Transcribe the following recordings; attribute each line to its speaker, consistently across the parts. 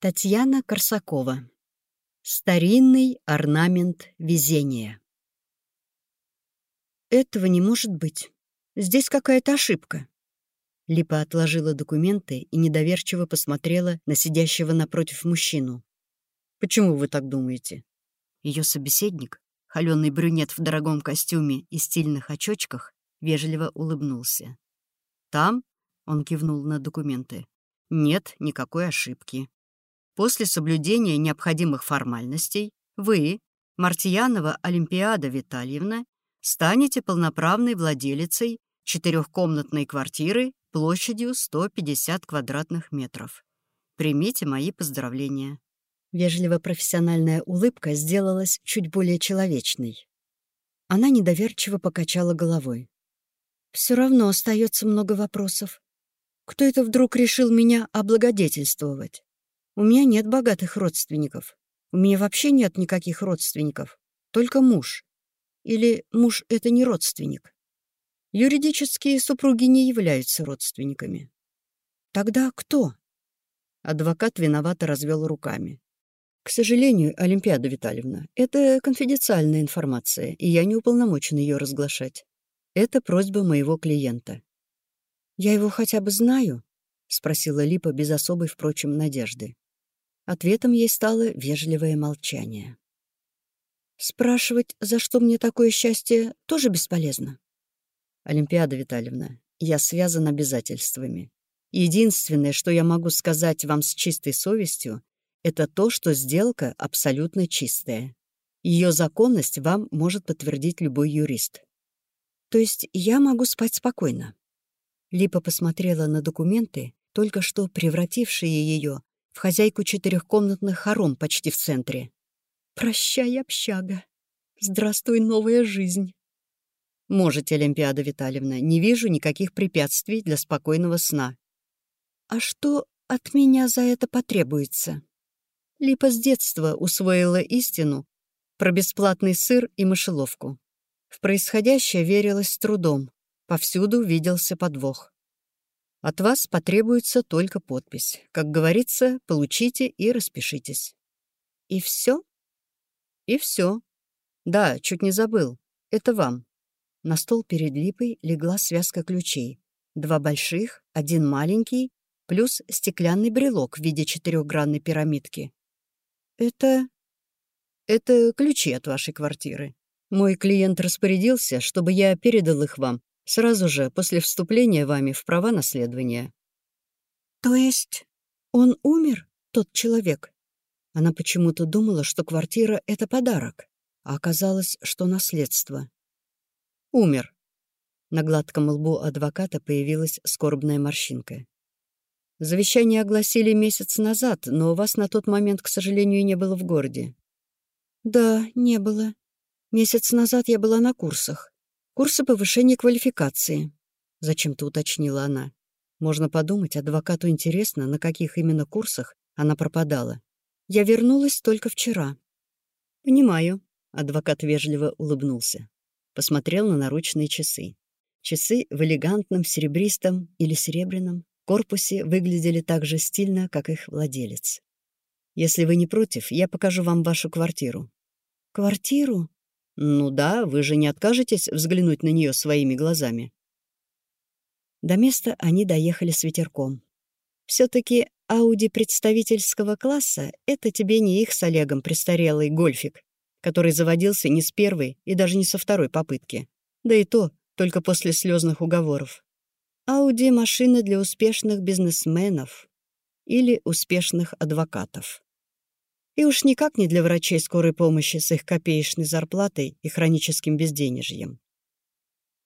Speaker 1: Татьяна Корсакова. Старинный орнамент везения. Этого не может быть. Здесь какая-то ошибка. Липа отложила документы и недоверчиво посмотрела на сидящего напротив мужчину. «Почему вы так думаете?» Ее собеседник, холеный брюнет в дорогом костюме и стильных очочках, вежливо улыбнулся. «Там?» — он кивнул на документы. «Нет никакой ошибки. После соблюдения необходимых формальностей вы, Мартьянова Олимпиада Витальевна, станете полноправной владелицей четырехкомнатной квартиры площадью 150 квадратных метров. Примите мои поздравления. Вежливо-профессиональная улыбка сделалась чуть более человечной. Она недоверчиво покачала головой. Все равно остается много вопросов. Кто это вдруг решил меня облагодетельствовать? У меня нет богатых родственников. У меня вообще нет никаких родственников. Только муж. Или муж — это не родственник. Юридические супруги не являются родственниками. Тогда кто? Адвокат виновато развел руками. К сожалению, Олимпиада Витальевна, это конфиденциальная информация, и я не уполномочен ее разглашать. Это просьба моего клиента. «Я его хотя бы знаю?» — спросила Липа без особой, впрочем, надежды. Ответом ей стало вежливое молчание. «Спрашивать, за что мне такое счастье, тоже бесполезно?» «Олимпиада Витальевна, я связан обязательствами. Единственное, что я могу сказать вам с чистой совестью, это то, что сделка абсолютно чистая. Ее законность вам может подтвердить любой юрист. То есть я могу спать спокойно?» Липа посмотрела на документы, только что превратившие ее в хозяйку четырехкомнатных хором почти в центре. «Прощай, общага! Здравствуй, новая жизнь!» «Можете, Олимпиада Витальевна, не вижу никаких препятствий для спокойного сна». «А что от меня за это потребуется?» Липа с детства усвоила истину про бесплатный сыр и мышеловку. В происходящее верилось с трудом, повсюду виделся подвох. От вас потребуется только подпись. Как говорится, получите и распишитесь. И все? И все. Да, чуть не забыл. Это вам. На стол перед липой легла связка ключей. Два больших, один маленький, плюс стеклянный брелок в виде четырехгранной пирамидки. Это... Это ключи от вашей квартиры. Мой клиент распорядился, чтобы я передал их вам Сразу же после вступления вами в права наследования». «То есть он умер, тот человек?» Она почему-то думала, что квартира — это подарок, а оказалось, что наследство. «Умер». На гладком лбу адвоката появилась скорбная морщинка. «Завещание огласили месяц назад, но у вас на тот момент, к сожалению, не было в городе». «Да, не было. Месяц назад я была на курсах. Курсы повышения квалификации. Зачем-то уточнила она. Можно подумать, адвокату интересно, на каких именно курсах она пропадала. Я вернулась только вчера. Понимаю. Адвокат вежливо улыбнулся. Посмотрел на наручные часы. Часы в элегантном серебристом или серебряном корпусе выглядели так же стильно, как их владелец. «Если вы не против, я покажу вам вашу квартиру». «Квартиру?» «Ну да, вы же не откажетесь взглянуть на нее своими глазами». До места они доехали с ветерком. Все-таки Ауди представительского класса — это тебе не их с Олегом престарелый гольфик, который заводился не с первой и даже не со второй попытки. Да и то только после слезных уговоров. Ауди — машина для успешных бизнесменов или успешных адвокатов. И уж никак не для врачей скорой помощи с их копеечной зарплатой и хроническим безденежьем.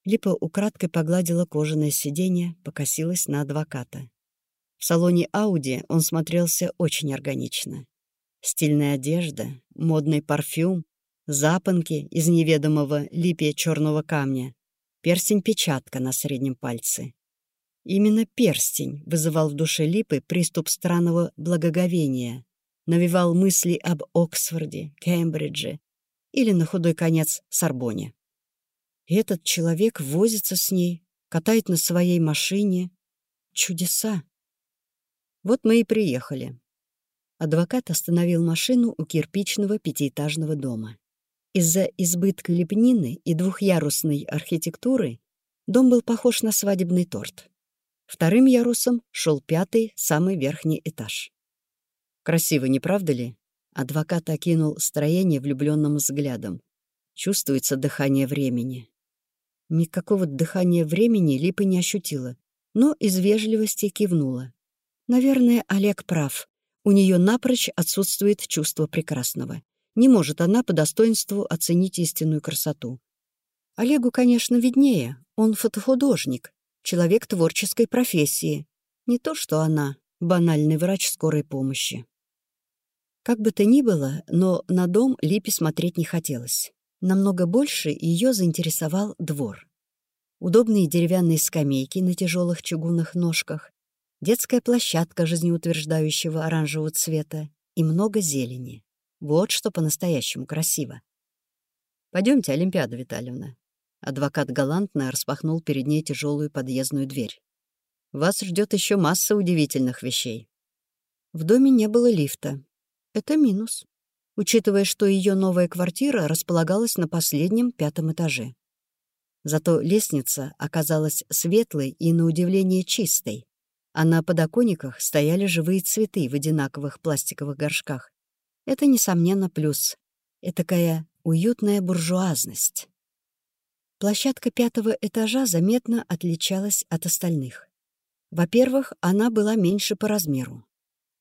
Speaker 1: Липа украдкой погладила кожаное сиденье, покосилась на адвоката. В салоне Ауди он смотрелся очень органично. Стильная одежда, модный парфюм, запонки из неведомого липия черного камня, перстень-печатка на среднем пальце. Именно перстень вызывал в душе Липы приступ странного благоговения, навевал мысли об Оксфорде, Кембридже или, на худой конец, Сорбоне. Этот человек возится с ней, катает на своей машине. Чудеса. Вот мы и приехали. Адвокат остановил машину у кирпичного пятиэтажного дома. Из-за избытка лепнины и двухъярусной архитектуры дом был похож на свадебный торт. Вторым ярусом шел пятый, самый верхний этаж. Красиво, не правда ли? Адвокат окинул строение влюбленным взглядом. Чувствуется дыхание времени. Никакого дыхания времени Липа не ощутила, но из вежливости кивнула. Наверное, Олег прав. У нее напрочь отсутствует чувство прекрасного. Не может она по достоинству оценить истинную красоту. Олегу, конечно, виднее. Он фотохудожник, человек творческой профессии. Не то, что она, банальный врач скорой помощи. Как бы то ни было, но на дом Липе смотреть не хотелось. Намного больше ее заинтересовал двор. Удобные деревянные скамейки на тяжелых чугунных ножках, детская площадка жизнеутверждающего оранжевого цвета и много зелени. Вот что по-настоящему красиво. Пойдемте, Олимпиада Витальевна. Адвокат галантно распахнул перед ней тяжелую подъездную дверь. Вас ждет еще масса удивительных вещей. В доме не было лифта, это минус, учитывая, что ее новая квартира располагалась на последнем пятом этаже. Зато лестница оказалась светлой и, на удивление, чистой, а на подоконниках стояли живые цветы в одинаковых пластиковых горшках. Это, несомненно, плюс. Этакая уютная буржуазность. Площадка пятого этажа заметно отличалась от остальных. Во-первых, она была меньше по размеру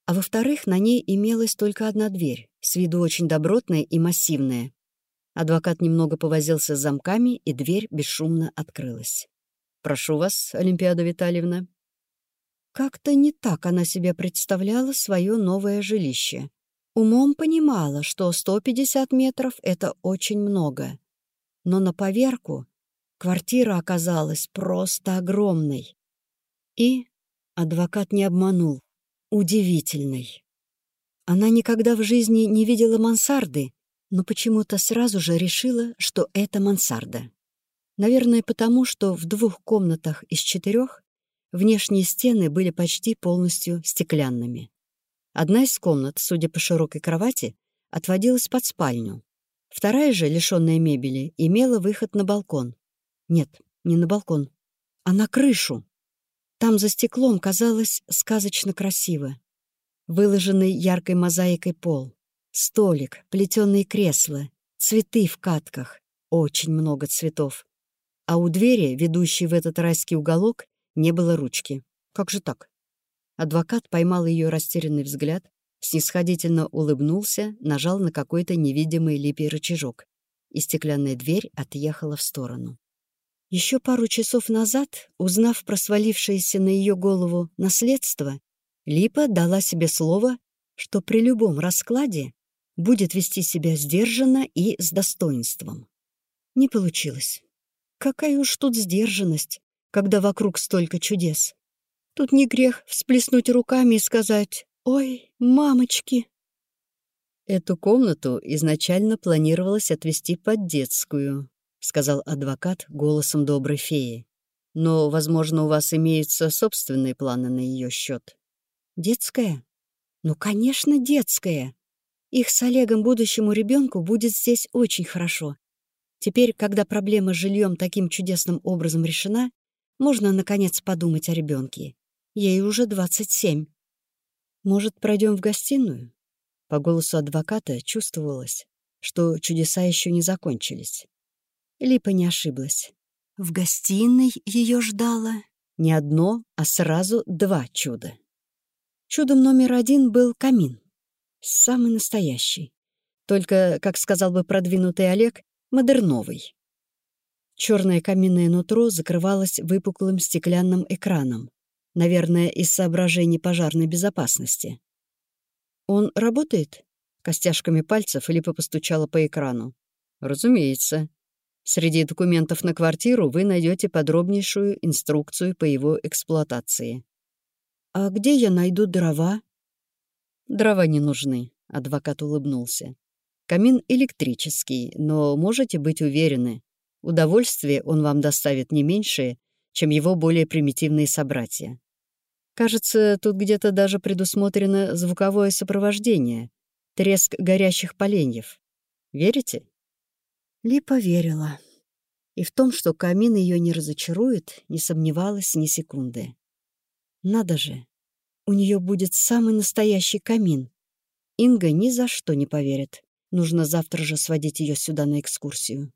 Speaker 1: а во-вторых, на ней имелась только одна дверь, с виду очень добротная и массивная. Адвокат немного повозился с замками, и дверь бесшумно открылась. «Прошу вас, Олимпиада Витальевна». Как-то не так она себе представляла свое новое жилище. Умом понимала, что 150 метров — это очень много. Но на поверку квартира оказалась просто огромной. И адвокат не обманул удивительной. Она никогда в жизни не видела мансарды, но почему-то сразу же решила, что это мансарда. Наверное, потому что в двух комнатах из четырех внешние стены были почти полностью стеклянными. Одна из комнат, судя по широкой кровати, отводилась под спальню. Вторая же, лишенная мебели, имела выход на балкон. Нет, не на балкон, а на крышу. Там за стеклом казалось сказочно красиво. Выложенный яркой мозаикой пол, столик, плетеные кресла, цветы в катках, очень много цветов. А у двери, ведущей в этот райский уголок, не было ручки. Как же так? Адвокат поймал ее растерянный взгляд, снисходительно улыбнулся, нажал на какой-то невидимый липий рычажок, и стеклянная дверь отъехала в сторону. Еще пару часов назад, узнав про свалившееся на ее голову наследство, Липа дала себе слово, что при любом раскладе будет вести себя сдержанно и с достоинством. Не получилось. Какая уж тут сдержанность, когда вокруг столько чудес. Тут не грех всплеснуть руками и сказать «Ой, мамочки!» Эту комнату изначально планировалось отвести под детскую, — сказал адвокат голосом доброй феи. «Но, возможно, у вас имеются собственные планы на ее счет. «Детская? Ну, конечно, детская. Их с Олегом будущему ребенку будет здесь очень хорошо. Теперь, когда проблема с жильем таким чудесным образом решена, можно, наконец, подумать о ребенке. Ей уже 27. Может, пройдем в гостиную?» По голосу адвоката чувствовалось, что чудеса еще не закончились. Липа не ошиблась. В гостиной ее ждало не одно, а сразу два чуда. Чудом номер один был камин. Самый настоящий. Только, как сказал бы продвинутый Олег, модерновый. Черное каминное нутро закрывалось выпуклым стеклянным экраном, наверное, из соображений пожарной безопасности. «Он работает?» Костяшками пальцев Липа постучала по экрану. «Разумеется. Среди документов на квартиру вы найдете подробнейшую инструкцию по его эксплуатации. «А где я найду дрова?» «Дрова не нужны», — адвокат улыбнулся. «Камин электрический, но можете быть уверены, удовольствие он вам доставит не меньшее, чем его более примитивные собратья. Кажется, тут где-то даже предусмотрено звуковое сопровождение, треск горящих поленьев. Верите? Липа верила. И в том, что камин ее не разочарует, не сомневалась ни секунды. Надо же, у нее будет самый настоящий камин. Инга ни за что не поверит. Нужно завтра же сводить ее сюда на экскурсию.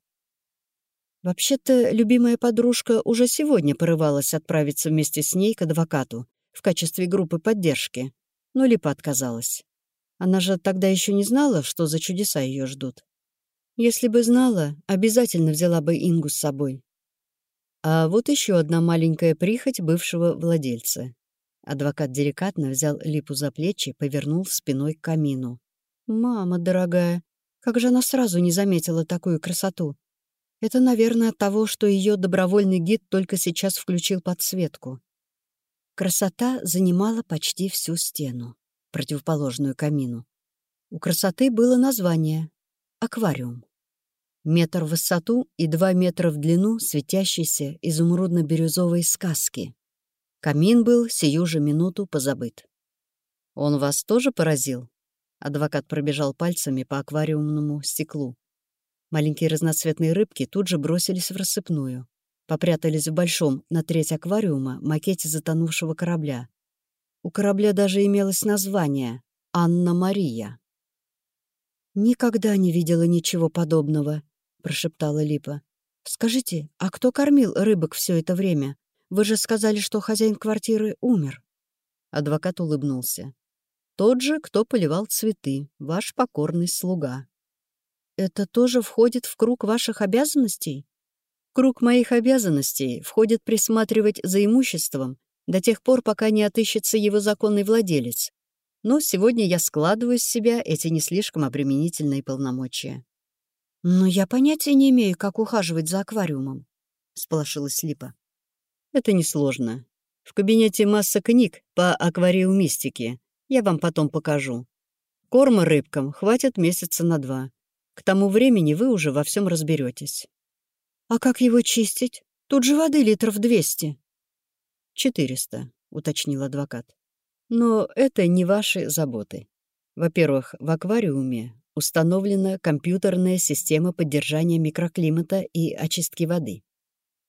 Speaker 1: Вообще-то, любимая подружка уже сегодня порывалась отправиться вместе с ней к адвокату в качестве группы поддержки, но Липа отказалась. Она же тогда еще не знала, что за чудеса ее ждут. Если бы знала, обязательно взяла бы Ингу с собой. А вот еще одна маленькая прихоть бывшего владельца. Адвокат деликатно взял Липу за плечи, повернул спиной к камину. «Мама дорогая, как же она сразу не заметила такую красоту? Это, наверное, от того, что ее добровольный гид только сейчас включил подсветку. Красота занимала почти всю стену, противоположную камину. У красоты было название — аквариум. Метр в высоту и два метра в длину светящейся изумрудно-бирюзовой сказки. Камин был сию же минуту позабыт. «Он вас тоже поразил?» Адвокат пробежал пальцами по аквариумному стеклу. Маленькие разноцветные рыбки тут же бросились в рассыпную. Попрятались в большом, на треть аквариума, макете затонувшего корабля. У корабля даже имелось название — «Анна-Мария». «Никогда не видела ничего подобного», прошептала Липа. «Скажите, а кто кормил рыбок все это время? Вы же сказали, что хозяин квартиры умер». Адвокат улыбнулся. «Тот же, кто поливал цветы, ваш покорный слуга». «Это тоже входит в круг ваших обязанностей?» круг моих обязанностей входит присматривать за имуществом до тех пор, пока не отыщется его законный владелец. Но сегодня я складываю с себя эти не слишком обременительные полномочия. «Но я понятия не имею, как ухаживать за аквариумом», — сполошилась Липа. «Это несложно. В кабинете масса книг по аквариумистике. Я вам потом покажу. Корма рыбкам хватит месяца на два. К тому времени вы уже во всем разберетесь. «А как его чистить? Тут же воды литров двести». «Четыреста», — уточнил адвокат. «Но это не ваши заботы. Во-первых, в аквариуме установлена компьютерная система поддержания микроклимата и очистки воды.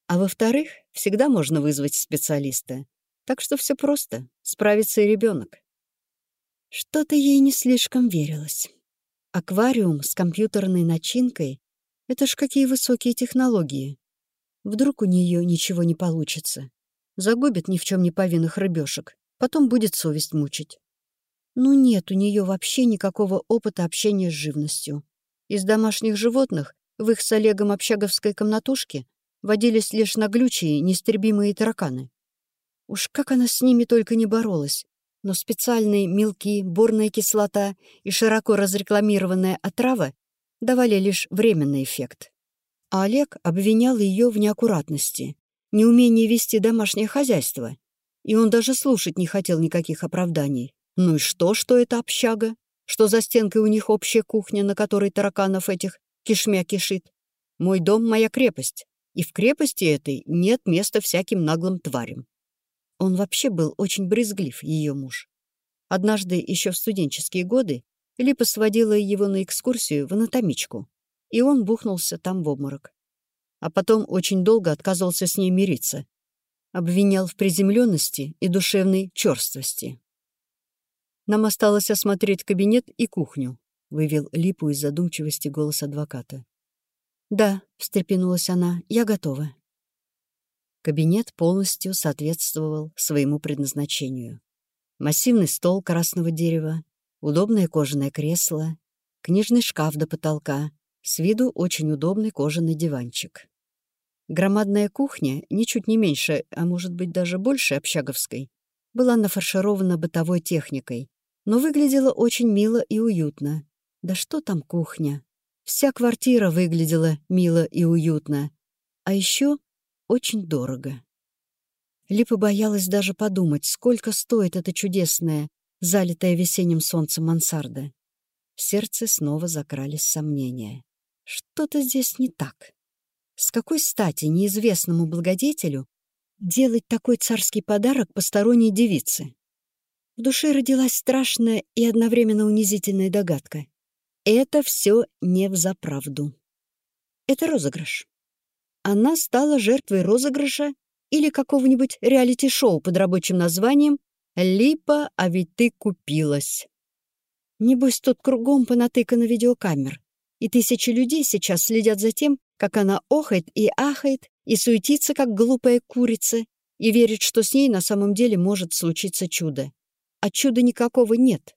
Speaker 1: А во-вторых, всегда можно вызвать специалиста. Так что все просто, справится и ребенок. Что-то ей не слишком верилось. Аквариум с компьютерной начинкой — это ж какие высокие технологии. Вдруг у нее ничего не получится. Загубит ни в чем не повинных рыбешек, потом будет совесть мучить. Ну нет у нее вообще никакого опыта общения с живностью. Из домашних животных в их с Олегом общаговской комнатушке водились лишь наглючие, нестербимые тараканы. Уж как она с ними только не боролась, но специальные мелки, борная кислота и широко разрекламированная отрава давали лишь временный эффект. А Олег обвинял ее в неаккуратности, неумении вести домашнее хозяйство, и он даже слушать не хотел никаких оправданий. Ну и что, что это общага? Что за стенкой у них общая кухня, на которой тараканов этих кишмя кишит? Мой дом — моя крепость, и в крепости этой нет места всяким наглым тварям. Он вообще был очень брезглив, ее муж. Однажды, еще в студенческие годы, Липа сводила его на экскурсию в анатомичку, и он бухнулся там в обморок. А потом очень долго отказывался с ней мириться. Обвинял в приземленности и душевной черствости. Нам осталось осмотреть кабинет и кухню», — вывел Липу из задумчивости голос адвоката. «Да», — встрепенулась она, — «я готова». Кабинет полностью соответствовал своему предназначению. Массивный стол красного дерева, удобное кожаное кресло, книжный шкаф до потолка, с виду очень удобный кожаный диванчик. Громадная кухня, ничуть не меньше, а может быть даже больше общаговской, была нафарширована бытовой техникой, но выглядела очень мило и уютно. Да что там кухня? Вся квартира выглядела мило и уютно. А еще очень дорого. Липа боялась даже подумать, сколько стоит эта чудесная, залитая весенним солнцем мансарда. В сердце снова закрались сомнения. Что-то здесь не так. С какой стати неизвестному благодетелю делать такой царский подарок посторонней девице? В душе родилась страшная и одновременно унизительная догадка. Это все не взаправду. Это розыгрыш. Она стала жертвой розыгрыша или какого-нибудь реалити-шоу под рабочим названием «Липа, а ведь ты купилась». Небось, тут кругом понатыкано видеокамер, и тысячи людей сейчас следят за тем, как она охает и ахает, и суетится, как глупая курица, и верит, что с ней на самом деле может случиться чудо. А чуда никакого нет.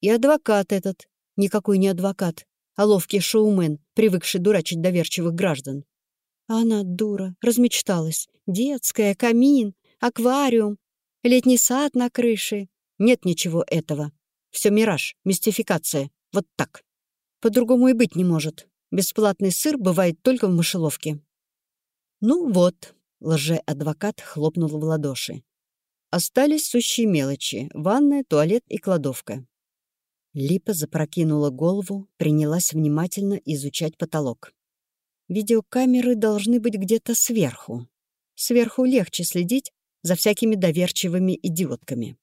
Speaker 1: И адвокат этот, никакой не адвокат, а ловкий шоумен, привыкший дурачить доверчивых граждан. А она, дура, размечталась. Детская, камин, аквариум, летний сад на крыше. Нет ничего этого. Все мираж, мистификация. Вот так. По-другому и быть не может. Бесплатный сыр бывает только в мышеловке. Ну вот, лже-адвокат хлопнул в ладоши. Остались сущие мелочи — ванная, туалет и кладовка. Липа запрокинула голову, принялась внимательно изучать потолок. Видеокамеры должны быть где-то сверху. Сверху легче следить за всякими доверчивыми идиотками.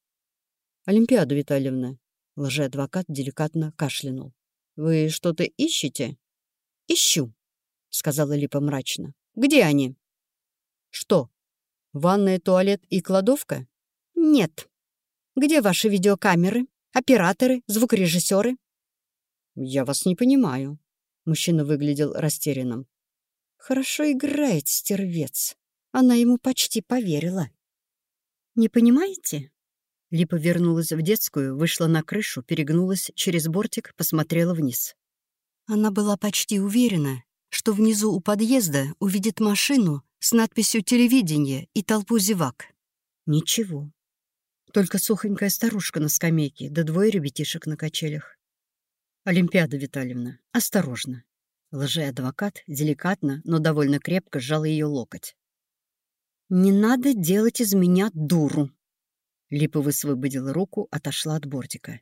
Speaker 1: «Олимпиада Витальевна», — лжеадвокат деликатно кашлянул. «Вы что-то ищете?» «Ищу», — сказала Липа мрачно. «Где они?» «Что? Ванная, туалет и кладовка?» «Нет. Где ваши видеокамеры, операторы, звукорежиссеры?» «Я вас не понимаю». Мужчина выглядел растерянным. «Хорошо играет, стервец. Она ему почти поверила». «Не понимаете?» Липа вернулась в детскую, вышла на крышу, перегнулась через бортик, посмотрела вниз. Она была почти уверена, что внизу у подъезда увидит машину с надписью «Телевидение» и толпу зевак. Ничего. Только сухонькая старушка на скамейке, да двое ребятишек на качелях. «Олимпиада Витальевна, осторожно!» Лжеадвокат деликатно, но довольно крепко сжал ее локоть. «Не надо делать из меня дуру!» Липа высвободила руку, отошла от бортика.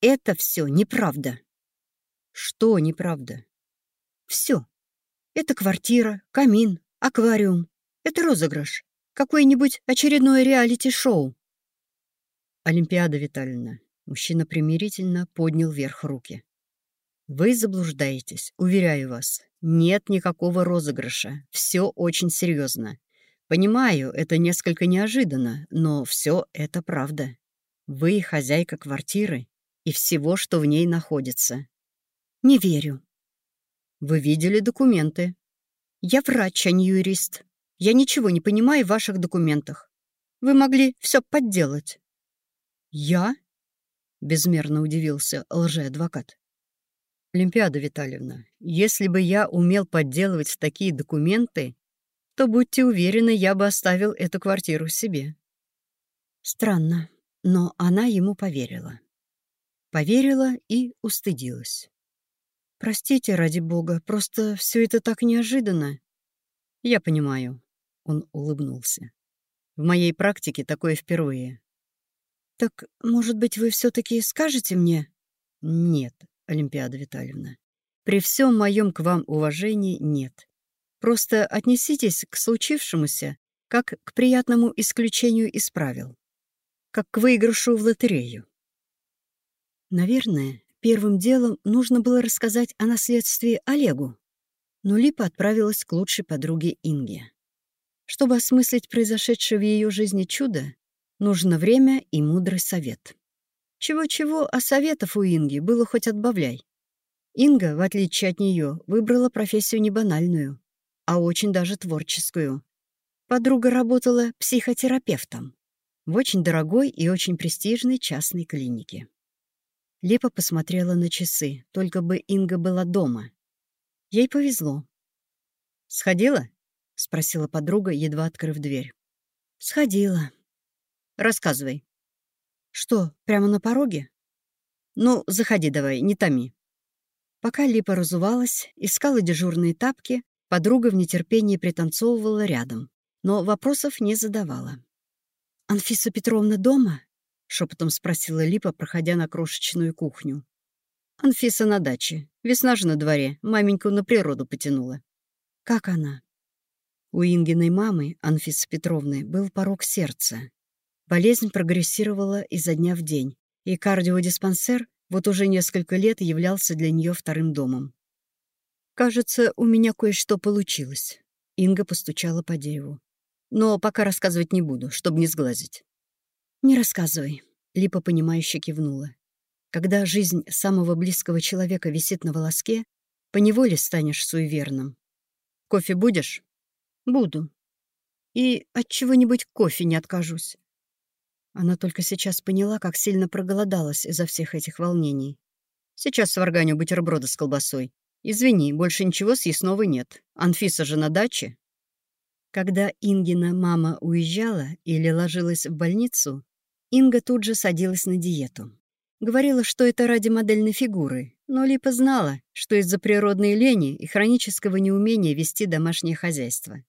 Speaker 1: «Это все неправда!» Что неправда? Все. Это квартира, камин, аквариум. Это розыгрыш. Какое-нибудь очередное реалити-шоу. Олимпиада Витальевна. Мужчина примирительно поднял вверх руки. Вы заблуждаетесь, уверяю вас. Нет никакого розыгрыша. Все очень серьезно. Понимаю, это несколько неожиданно, но все это правда. Вы хозяйка квартиры и всего, что в ней находится. «Не верю». «Вы видели документы?» «Я врач, а не юрист. Я ничего не понимаю в ваших документах. Вы могли все подделать». «Я?» — безмерно удивился лжеадвокат. «Олимпиада Витальевна, если бы я умел подделывать такие документы, то, будьте уверены, я бы оставил эту квартиру себе». Странно, но она ему поверила. Поверила и устыдилась. «Простите, ради бога, просто все это так неожиданно». «Я понимаю», — он улыбнулся. «В моей практике такое впервые». «Так, может быть, вы все-таки скажете мне?» «Нет, Олимпиада Витальевна. При всем моем к вам уважении нет. Просто отнеситесь к случившемуся как к приятному исключению из правил, как к выигрышу в лотерею. Наверное, Первым делом нужно было рассказать о наследстве Олегу, но Липа отправилась к лучшей подруге Инге. Чтобы осмыслить произошедшее в ее жизни чудо, нужно время и мудрый совет. Чего-чего, а советов у Инги было хоть отбавляй. Инга, в отличие от нее, выбрала профессию не банальную, а очень даже творческую. Подруга работала психотерапевтом в очень дорогой и очень престижной частной клинике. Липа посмотрела на часы, только бы Инга была дома. Ей повезло. «Сходила?» — спросила подруга, едва открыв дверь. «Сходила». «Рассказывай». «Что, прямо на пороге?» «Ну, заходи давай, не томи». Пока Липа разувалась, искала дежурные тапки, подруга в нетерпении пританцовывала рядом, но вопросов не задавала. «Анфиса Петровна дома?» шепотом спросила Липа, проходя на крошечную кухню. Анфиса на даче. Весна же на дворе. Маменьку на природу потянула. Как она? У Ингиной мамы, Анфисы Петровны, был порог сердца. Болезнь прогрессировала изо дня в день, и кардиодиспансер вот уже несколько лет являлся для нее вторым домом. «Кажется, у меня кое-что получилось», — Инга постучала по дереву. «Но пока рассказывать не буду, чтобы не сглазить». «Не рассказывай», — Липа понимающе кивнула. «Когда жизнь самого близкого человека висит на волоске, поневоле станешь суеверным. Кофе будешь?» «Буду. И от чего-нибудь кофе не откажусь». Она только сейчас поняла, как сильно проголодалась из-за всех этих волнений. «Сейчас сварганю бутерброды с колбасой. Извини, больше ничего съестного нет. Анфиса же на даче». Когда Ингина мама уезжала или ложилась в больницу, Инга тут же садилась на диету. Говорила, что это ради модельной фигуры, но Липа знала, что из-за природной лени и хронического неумения вести домашнее хозяйство.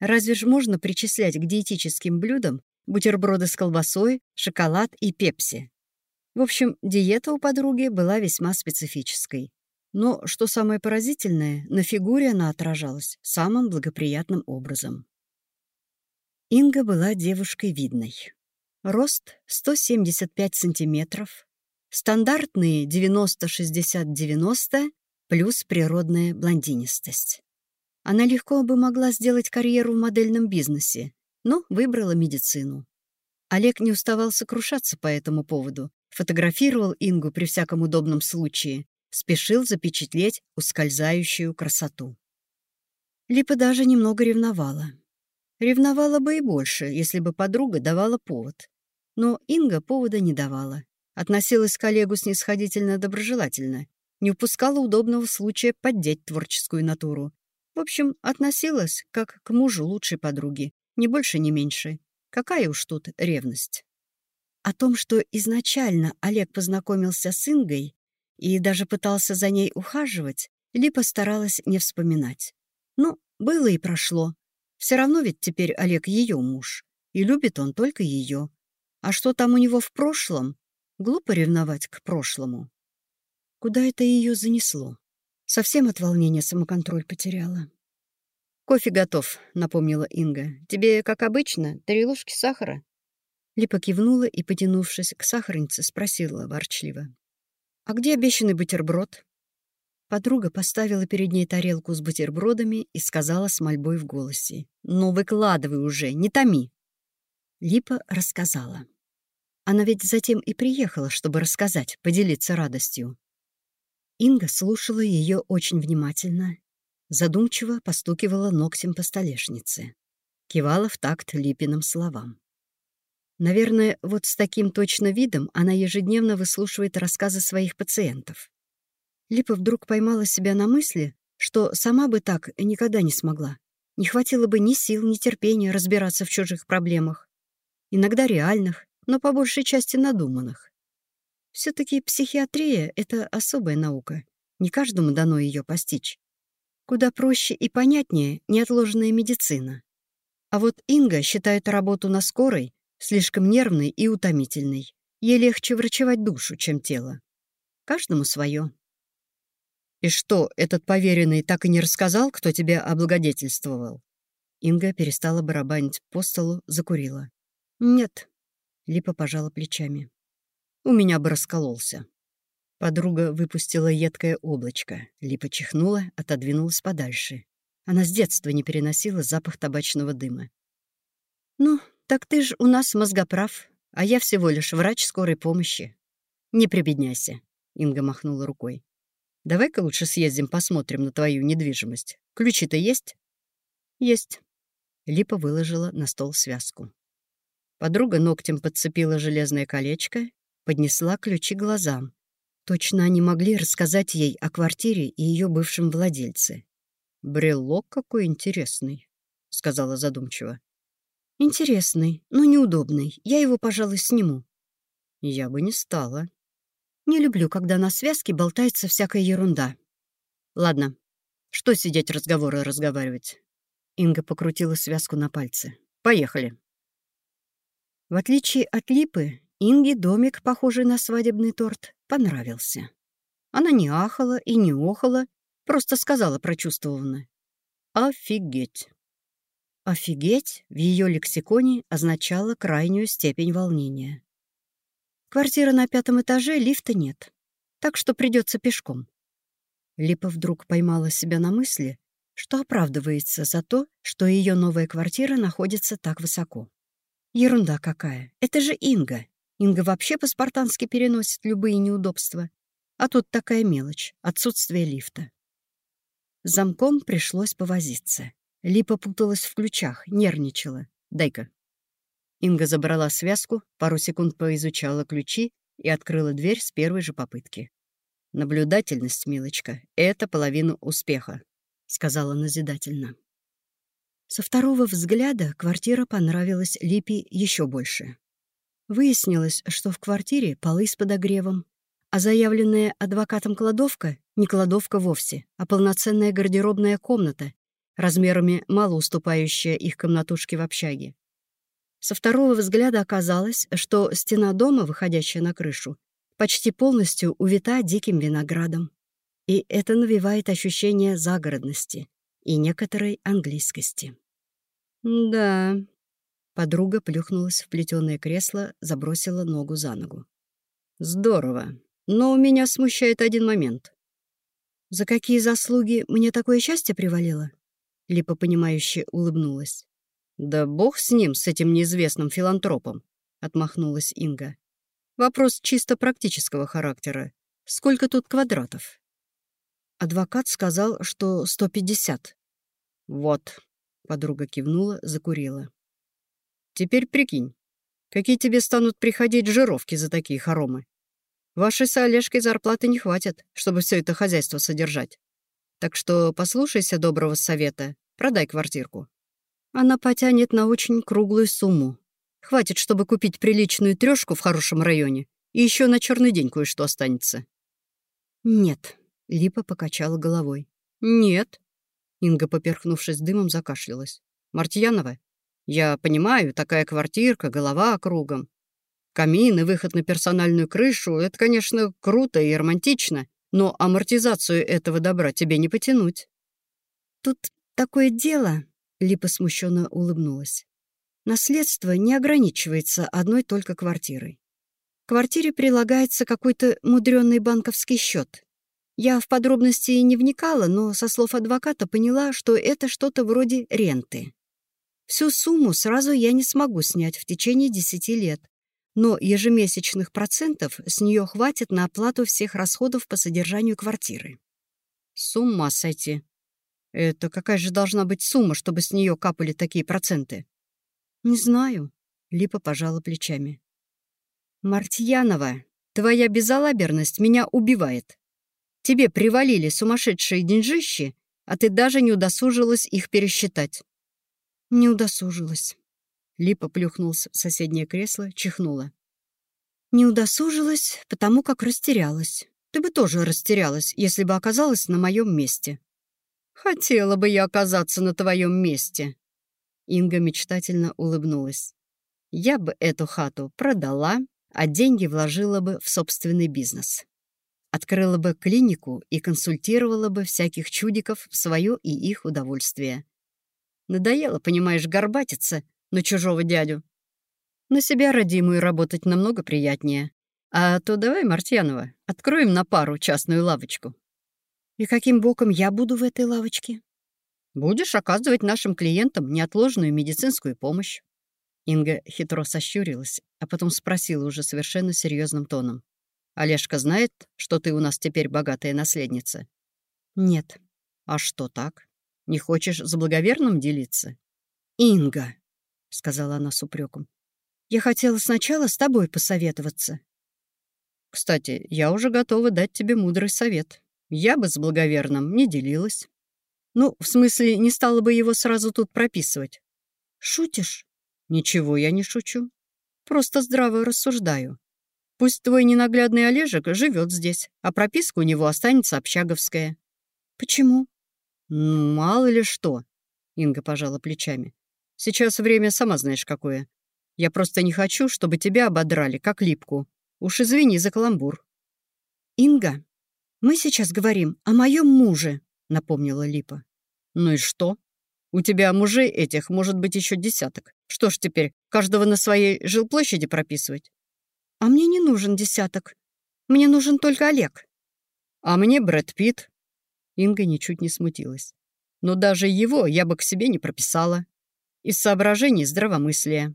Speaker 1: Разве ж можно причислять к диетическим блюдам бутерброды с колбасой, шоколад и пепси? В общем, диета у подруги была весьма специфической. Но, что самое поразительное, на фигуре она отражалась самым благоприятным образом. Инга была девушкой видной. Рост 175 сантиметров, стандартные 90-60-90 плюс природная блондинистость. Она легко бы могла сделать карьеру в модельном бизнесе, но выбрала медицину. Олег не уставал сокрушаться по этому поводу, фотографировал Ингу при всяком удобном случае, спешил запечатлеть ускользающую красоту. Липа даже немного ревновала. Ревновала бы и больше, если бы подруга давала повод. Но Инга повода не давала. Относилась к коллегу снисходительно-доброжелательно, не упускала удобного случая поддеть творческую натуру, в общем, относилась как к мужу лучшей подруги, ни больше, ни меньше. Какая уж тут ревность. О том, что изначально Олег познакомился с Ингой и даже пытался за ней ухаживать, Липа старалась не вспоминать. Ну, было и прошло. Все равно ведь теперь Олег ее муж, и любит он только ее. А что там у него в прошлом? Глупо ревновать к прошлому. Куда это ее занесло? Совсем от волнения самоконтроль потеряла. «Кофе готов», — напомнила Инга. «Тебе, как обычно, три ложки сахара?» Липа кивнула и, потянувшись к сахарнице, спросила ворчливо. «А где обещанный бутерброд?» Подруга поставила перед ней тарелку с бутербродами и сказала с мольбой в голосе. «Ну, выкладывай уже, не томи!» Липа рассказала. Она ведь затем и приехала, чтобы рассказать, поделиться радостью. Инга слушала ее очень внимательно, задумчиво постукивала ногтем по столешнице, кивала в такт Липиным словам. Наверное, вот с таким точно видом она ежедневно выслушивает рассказы своих пациентов. Липа вдруг поймала себя на мысли, что сама бы так никогда не смогла. Не хватило бы ни сил, ни терпения разбираться в чужих проблемах. Иногда реальных, но по большей части надуманных. Все-таки психиатрия — это особая наука. Не каждому дано ее постичь. Куда проще и понятнее неотложная медицина. А вот Инга считает работу на скорой слишком нервной и утомительной. Ей легче врачевать душу, чем тело. Каждому свое. «И что, этот поверенный так и не рассказал, кто тебя облагодетельствовал?» Инга перестала барабанить по столу, закурила. «Нет», — Липа пожала плечами у меня бы раскололся. Подруга выпустила едкое облачко. Липа чихнула, отодвинулась подальше. Она с детства не переносила запах табачного дыма. «Ну, так ты ж у нас мозгоправ, а я всего лишь врач скорой помощи». «Не прибедняйся», — Инга махнула рукой. «Давай-ка лучше съездим посмотрим на твою недвижимость. Ключи-то есть?» «Есть». Липа выложила на стол связку. Подруга ногтем подцепила железное колечко поднесла ключи глазам. Точно они могли рассказать ей о квартире и ее бывшем владельце. «Брелок какой интересный», — сказала задумчиво. «Интересный, но неудобный. Я его, пожалуй, сниму». «Я бы не стала». «Не люблю, когда на связке болтается всякая ерунда». «Ладно, что сидеть разговоры разговаривать?» Инга покрутила связку на пальце. «Поехали». В отличие от Липы, Инге домик, похожий на свадебный торт, понравился. Она не ахала и не охала, просто сказала прочувствованно. «Офигеть!» «Офигеть» в ее лексиконе означало крайнюю степень волнения. Квартира на пятом этаже, лифта нет, так что придется пешком. Липа вдруг поймала себя на мысли, что оправдывается за то, что ее новая квартира находится так высоко. Ерунда какая. Это же Инга. Инга вообще по-спартански переносит любые неудобства. А тут такая мелочь — отсутствие лифта. замком пришлось повозиться. Липа путалась в ключах, нервничала. «Дай-ка». Инга забрала связку, пару секунд поизучала ключи и открыла дверь с первой же попытки. «Наблюдательность, милочка, — это половина успеха», — сказала назидательно. Со второго взгляда квартира понравилась Липе еще больше. Выяснилось, что в квартире полы с подогревом, а заявленная адвокатом кладовка — не кладовка вовсе, а полноценная гардеробная комната, размерами мало уступающая их комнатушке в общаге. Со второго взгляда оказалось, что стена дома, выходящая на крышу, почти полностью увита диким виноградом. И это навевает ощущение загородности и некоторой английскости. «Да», — подруга плюхнулась в плетёное кресло, забросила ногу за ногу. «Здорово, но у меня смущает один момент». «За какие заслуги мне такое счастье привалило?» Липа, понимающе улыбнулась. «Да бог с ним, с этим неизвестным филантропом», — отмахнулась Инга. «Вопрос чисто практического характера. Сколько тут квадратов?» Адвокат сказал, что 150. «Вот», — подруга кивнула, закурила. «Теперь прикинь, какие тебе станут приходить жировки за такие хоромы? Вашей с Олежкой зарплаты не хватит, чтобы все это хозяйство содержать. Так что послушайся доброго совета, продай квартирку. Она потянет на очень круглую сумму. Хватит, чтобы купить приличную трешку в хорошем районе, и еще на черный день кое-что останется. Нет, Липа покачала головой. Нет. Инга, поперхнувшись дымом, закашлялась. Мартьянова? Я понимаю, такая квартирка, голова кругом. Камин и выход на персональную крышу — это, конечно, круто и романтично, но амортизацию этого добра тебе не потянуть. Тут такое дело, Липа смущенно улыбнулась. Наследство не ограничивается одной только квартирой. К квартире прилагается какой-то мудрёный банковский счет. Я в подробности не вникала, но со слов адвоката поняла, что это что-то вроде ренты. Всю сумму сразу я не смогу снять в течение десяти лет, но ежемесячных процентов с нее хватит на оплату всех расходов по содержанию квартиры. С ума сойти. Это какая же должна быть сумма, чтобы с нее капали такие проценты? Не знаю. Липа пожала плечами. Мартьянова, твоя безалаберность меня убивает. Тебе привалили сумасшедшие деньжищи, а ты даже не удосужилась их пересчитать. Не удосужилась. Липа плюхнулась в соседнее кресло, чихнула. «Не удосужилась, потому как растерялась. Ты бы тоже растерялась, если бы оказалась на моем месте». «Хотела бы я оказаться на твоем месте». Инга мечтательно улыбнулась. «Я бы эту хату продала, а деньги вложила бы в собственный бизнес. Открыла бы клинику и консультировала бы всяких чудиков в свое и их удовольствие. Надоело, понимаешь, горбатиться, на чужого дядю. На себя родимую работать намного приятнее. А то давай, Мартьянова, откроем на пару частную лавочку. И каким боком я буду в этой лавочке? Будешь оказывать нашим клиентам неотложную медицинскую помощь. Инга хитро сощурилась, а потом спросила уже совершенно серьезным тоном. «Олежка знает, что ты у нас теперь богатая наследница?» «Нет». «А что так? Не хочешь с благоверным делиться?» «Инга!» — сказала она с упреком. «Я хотела сначала с тобой посоветоваться». «Кстати, я уже готова дать тебе мудрый совет. Я бы с благоверным не делилась. Ну, в смысле, не стала бы его сразу тут прописывать». «Шутишь?» «Ничего я не шучу. Просто здраво рассуждаю. Пусть твой ненаглядный Олежек живет здесь, а прописка у него останется общаговская». «Почему?» «Ну, мало ли что», — Инга пожала плечами. Сейчас время сама знаешь какое. Я просто не хочу, чтобы тебя ободрали, как липку. Уж извини за каламбур». «Инга, мы сейчас говорим о моем муже», — напомнила Липа. «Ну и что?»
Speaker 2: У тебя мужей этих может быть еще десяток. Что ж теперь, каждого на своей жилплощади прописывать?
Speaker 1: А мне не нужен десяток. Мне нужен только Олег.
Speaker 2: А мне Брэд Питт. Инга ничуть не смутилась. Но даже его я бы к себе не прописала. Из соображений здравомыслия.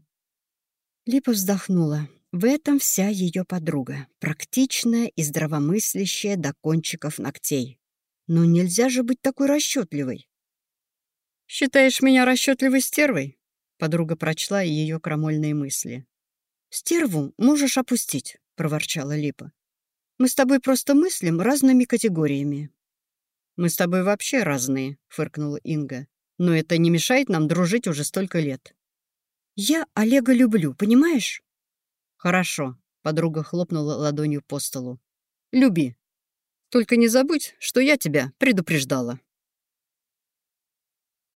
Speaker 1: Липа вздохнула. В этом вся ее подруга. Практичная и здравомыслящая до кончиков ногтей. Но нельзя же быть такой расчетливой.
Speaker 2: «Считаешь меня расчетливой стервой?» Подруга прочла ее крамольные мысли.
Speaker 1: «Стерву можешь опустить», — проворчала Липа. «Мы с тобой просто мыслим разными категориями».
Speaker 2: «Мы с тобой вообще разные», — фыркнула Инга. «Но это не мешает нам дружить уже столько лет».
Speaker 1: «Я Олега люблю, понимаешь?»
Speaker 2: «Хорошо», — подруга хлопнула ладонью по столу. «Люби. Только не забудь, что я тебя предупреждала».